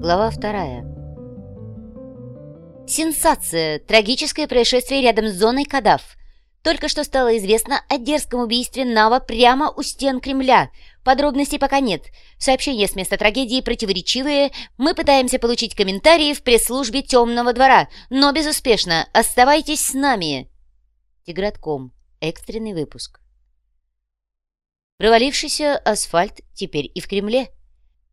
Глава вторая. Сенсация! Трагическое происшествие рядом с зоной Кадав. Только что стало известно о дерзком убийстве Нава прямо у стен Кремля. Подробностей пока нет. Сообщения с места трагедии противоречивые. Мы пытаемся получить комментарии в пресс-службе Темного двора, но безуспешно. Оставайтесь с нами. Тигратком. Экстренный выпуск. Провалившийся асфальт теперь и в Кремле.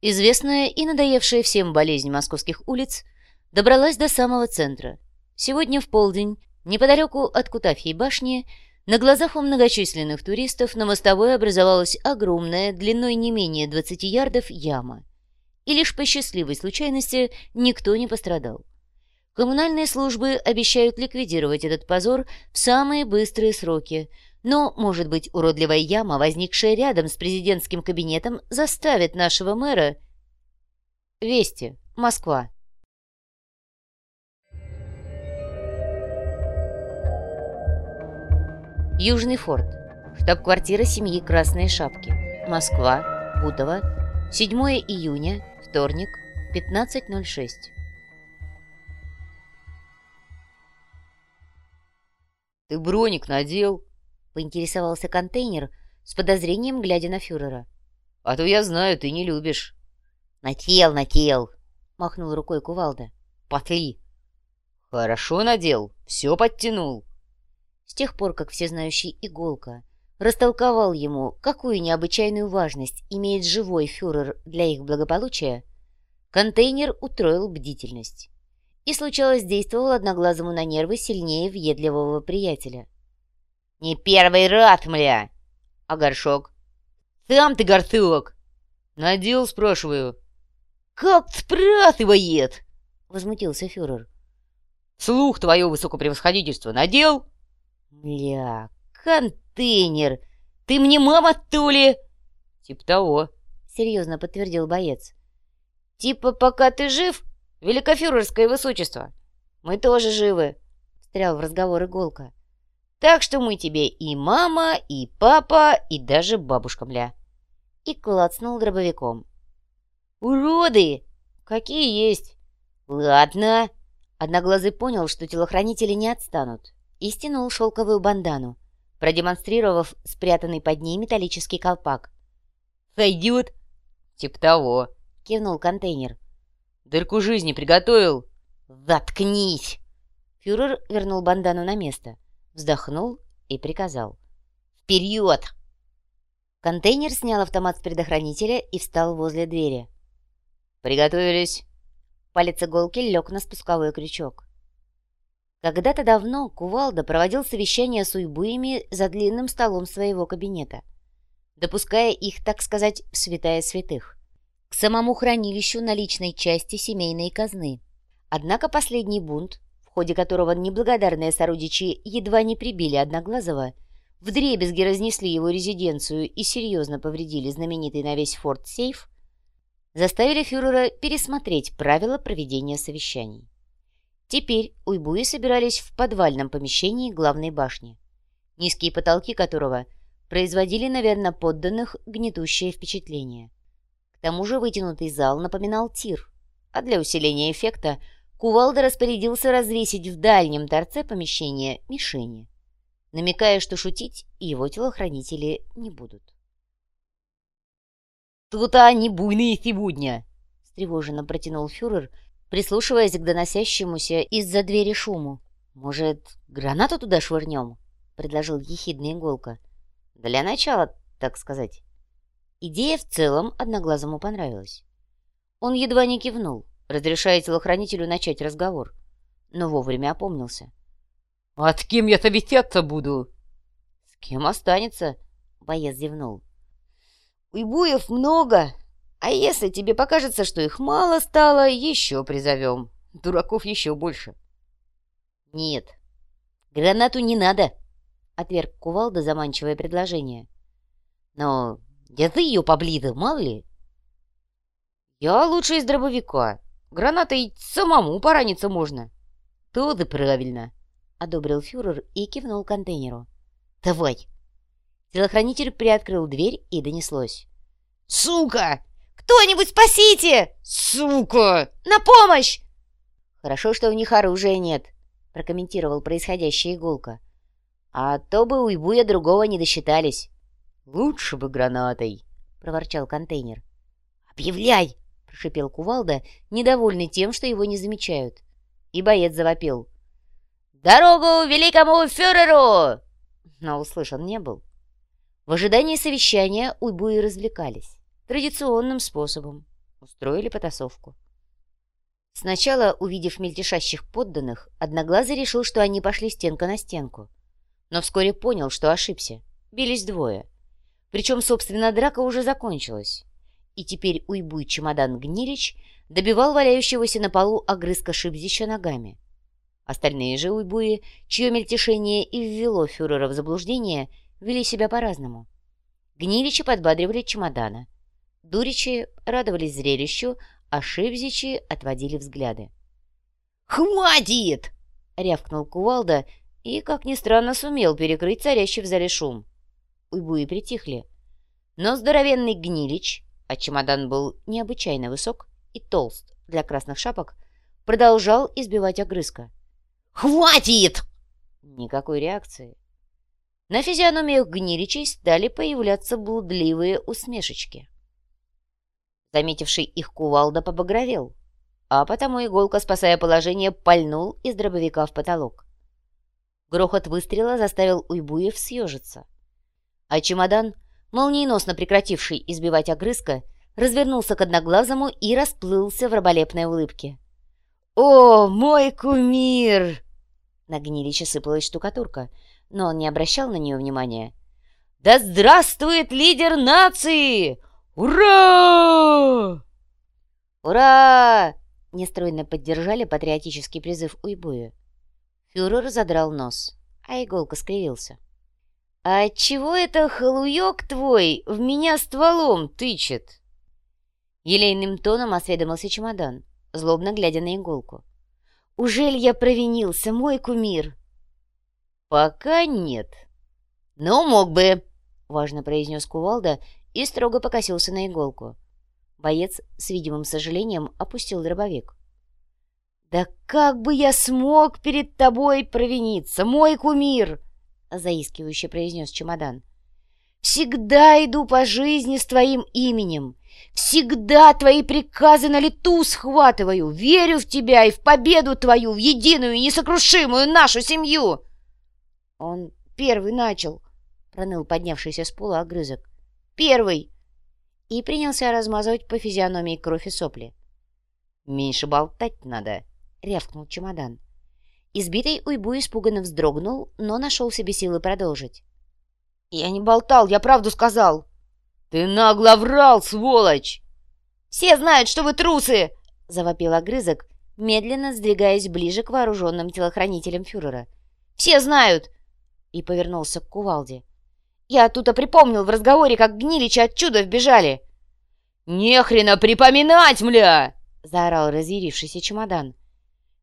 Известная и надоевшая всем болезнь московских улиц добралась до самого центра. Сегодня в полдень Неподалеку от Кутафьей башни, на глазах у многочисленных туристов на мостовой образовалась огромная, длиной не менее 20 ярдов, яма. И лишь по счастливой случайности никто не пострадал. Коммунальные службы обещают ликвидировать этот позор в самые быстрые сроки, но, может быть, уродливая яма, возникшая рядом с президентским кабинетом, заставит нашего мэра... Вести. Москва. Южный форт. Штаб-квартира семьи Красной Шапки. Москва. Бутово. 7 июня. Вторник. 15.06. «Ты броник надел?» — поинтересовался контейнер с подозрением, глядя на фюрера. «А то я знаю, ты не любишь». «Нател, нател!» — махнул рукой кувалда. «Потли!» «Хорошо надел, все подтянул». С тех пор, как всезнающий Иголка растолковал ему, какую необычайную важность имеет живой фюрер для их благополучия, контейнер утроил бдительность и, случалось, действовал одноглазому на нервы сильнее въедливого приятеля. «Не первый рад, мля!» «А горшок?» «Сам ты горшок!» «Надел, спрашиваю?» «Как спрашивает?» — возмутился фюрер. «Слух, твое высокопревосходительство, надел?» «Бля, контейнер! Ты мне мама, то ли?» «Типа того», — серьезно подтвердил боец. «Типа пока ты жив, великофюрерское высочество. Мы тоже живы», — встрял в разговор Иголка. «Так что мы тебе и мама, и папа, и даже бабушка, мля». И клацнул дробовиком. «Уроды! Какие есть!» «Ладно!» Одноглазый понял, что телохранители не отстанут и стянул шелковую бандану, продемонстрировав спрятанный под ней металлический колпак. «Сойдет?» «Тип того», — кивнул контейнер. «Дырку жизни приготовил?» «Заткнись!» Фюрер вернул бандану на место, вздохнул и приказал. «Вперед!» Контейнер снял автомат с предохранителя и встал возле двери. «Приготовились!» Палец иголки лег на спусковой крючок. Когда-то давно Кувалда проводил совещание с уйбуями за длинным столом своего кабинета, допуская их, так сказать, в святая святых, к самому хранилищу наличной части семейной казны. Однако последний бунт, ходе которого неблагодарные сородичи едва не прибили Одноглазого, вдребезги разнесли его резиденцию и серьезно повредили знаменитый на весь форт сейф, заставили фюрера пересмотреть правила проведения совещаний. Теперь уйбуи собирались в подвальном помещении главной башни, низкие потолки которого производили, наверное, подданных гнетущее впечатление. К тому же вытянутый зал напоминал тир, а для усиления эффекта Кувалда распорядился развесить в дальнем торце помещения мишени, намекая, что шутить его телохранители не будут. «Тут они буйные сегодня!» — встревоженно протянул фюрер — прислушиваясь к доносящемуся из-за двери шуму. «Может, гранату туда швырнем?» — предложил ехидная иголка. «Для начала, так сказать». Идея в целом одноглазому понравилась. Он едва не кивнул, разрешая телохранителю начать разговор, но вовремя опомнился. «От кем я совещаться буду?» «С кем останется?» — боец зевнул. «Уйбуев много, а если тебе покажется, что их мало стало, еще призовем. Дураков еще больше. Нет, гранату не надо, отверг кувалда заманчивое предложение. Но ты ее поближе, мало ли? Я лучше из дробовика. Гранатой самому пораниться можно. Тоже правильно, одобрил фюрер и кивнул контейнеру. Давай. Телохранитель приоткрыл дверь и донеслось. «Сука! Кто-нибудь спасите! Сука! На помощь!» «Хорошо, что у них оружия нет», — прокомментировал происходящее Иголка. «А то бы у Ибуя другого не досчитались». «Лучше бы гранатой», — проворчал контейнер. «Объявляй!» — прошипел Кувалда, недовольный тем, что его не замечают. И боец завопил. «Дорогу великому фюреру!» Но услышан не был. В ожидании совещания уйбуи развлекались. Традиционным способом. Устроили потасовку. Сначала, увидев мельтешащих подданных, Одноглазый решил, что они пошли стенка на стенку. Но вскоре понял, что ошибся. Бились двое. Причем, собственно, драка уже закончилась. И теперь уйбуй чемодан Гнилич добивал валяющегося на полу огрызка Шибзища ногами. Остальные же уйбуи, чье мельтешение и ввело фюрера в заблуждение, вели себя по-разному. Гниличи подбадривали чемодана. Дуричи радовались зрелищу, а Шибзичи отводили взгляды. «Хватит!» — рявкнул Кувалда и, как ни странно, сумел перекрыть царящий в зале шум. Уйбуи притихли. Но здоровенный гнилич, а чемодан был необычайно высок и толст для красных шапок, продолжал избивать огрызка. «Хватит!» Никакой реакции. На физиономиях гниличей стали появляться блудливые усмешечки. Заметивший их кувалда побагровел, а потому иголка, спасая положение, пальнул из дробовика в потолок. Грохот выстрела заставил Уйбуев съежиться. А чемодан, молниеносно прекративший избивать огрызка, развернулся к одноглазому и расплылся в раболепной улыбке. «О, мой кумир!» На гнилище сыпалась штукатурка, но он не обращал на нее внимания. «Да здравствует лидер нации! Ура!» «Ура!» — нестройно поддержали патриотический призыв Уйбуя. Фюрер задрал нос, а иголка скривился. «А чего это халуёк твой в меня стволом тычет?» Елейным тоном осведомился чемодан, злобно глядя на иголку. Ужель я провинился, мой кумир?» «Пока нет». «Ну, мог бы», — важно произнес Кувалда и строго покосился на иголку. Боец с видимым сожалением опустил дробовик. «Да как бы я смог перед тобой провиниться, мой кумир!» — заискивающе произнес чемодан. «Всегда иду по жизни с твоим именем, Всегда твои приказы на лету схватываю. Верю в тебя и в победу твою, в единую и несокрушимую нашу семью. Он первый начал, проныл поднявшийся с пола огрызок. Первый! И принялся размазывать по физиономии кровь и сопли. «Меньше болтать надо», — рявкнул чемодан. Избитый уйбу испуганно вздрогнул, но нашел себе силы продолжить. «Я не болтал, я правду сказал!» «Ты нагло врал, сволочь!» «Все знают, что вы трусы!» — завопил огрызок, медленно сдвигаясь ближе к вооруженным телохранителям фюрера. «Все знают!» И повернулся к кувалде. «Я тут-то припомнил в разговоре, как гниличи отсюда вбежали!» «Нехрена припоминать, мля!» — заорал разъярившийся чемодан.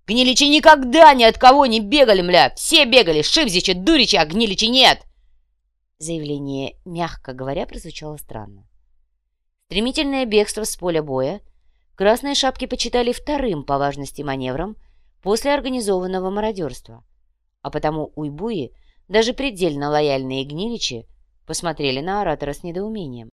«Гниличи никогда ни от кого не бегали, мля! Все бегали! Шибзичи, дуричи, а гниличи нет!» Заявление, мягко говоря, прозвучало странно. Стремительное бегство с поля боя красные шапки почитали вторым по важности маневром после организованного мародерства, а потому уйбуи, даже предельно лояльные гниличи, посмотрели на оратора с недоумением.